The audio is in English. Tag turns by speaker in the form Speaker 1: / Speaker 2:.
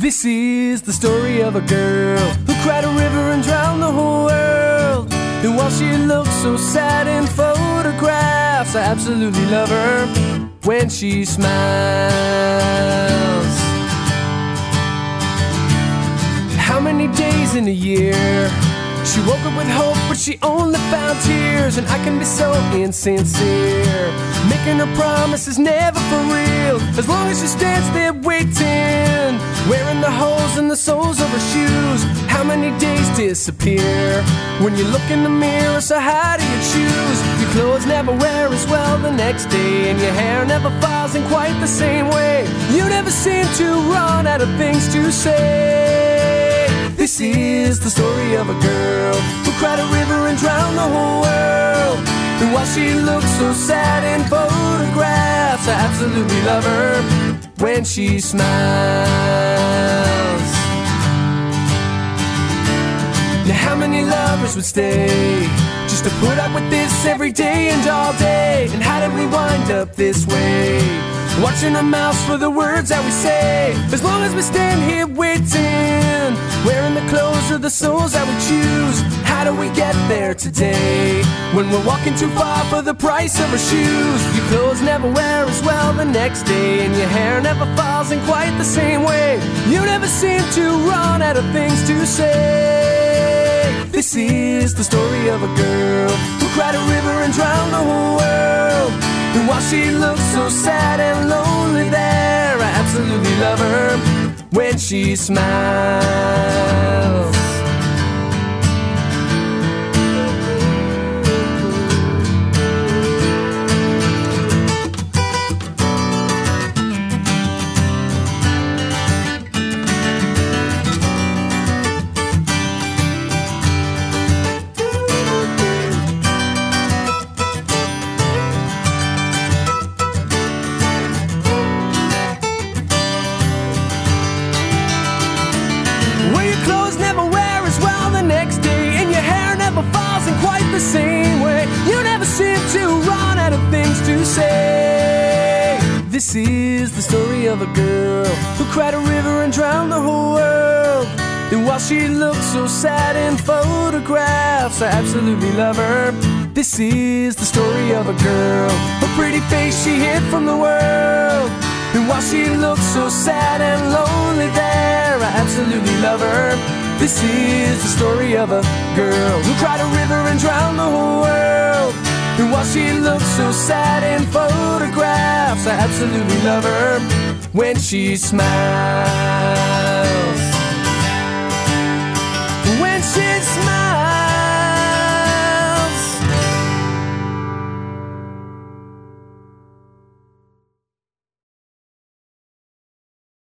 Speaker 1: This is the story of a girl who cried a river and drowned the whole world. And while she looks so sad in photographs, I absolutely love her when she smiles. How many days in a year? She woke up with hope, but she only found tears. And I can be so insincere. Making her promises never for real. As long as she stands there waiting, wearing the holes in the soles of her shoes. How many days disappear when you look in the mirror? So, how do you choose? Your clothes never wear as well the next day, and your hair never falls in quite the same way. You never seem to run out of things to say. This is the story of a girl who cried a river and drowned the whole. While she looks so sad in photographs, I absolutely love her when she smiles. Now, how many lovers would stay just to put up with this every day and all day? And how did we wind up this way? Watching our mouths for the words that we say. As long as we stand here waiting, wearing the clothes of the souls that we choose. How do we get there today? When we're walking too far for the price of our shoes. Your clothes never wear as well the next day, and your hair never falls in quite the same way. You never seem to run out of things to say. This is the story of a girl who cried a river and drowned the whole world. And while she looks so sad and lonely there, I absolutely love her when she smiles. Say. This is the story of a girl who cried a river and drowned the whole world. And while she looks so sad in photographs, I absolutely love her. This is the story of a girl, her pretty face she hid from the world. And while she looks so sad and lonely there, I absolutely love her. This is the story of a girl who cried a river and drowned the whole world. And while she looks so sad in photographs, I absolutely love her when she smiles. When she smiles.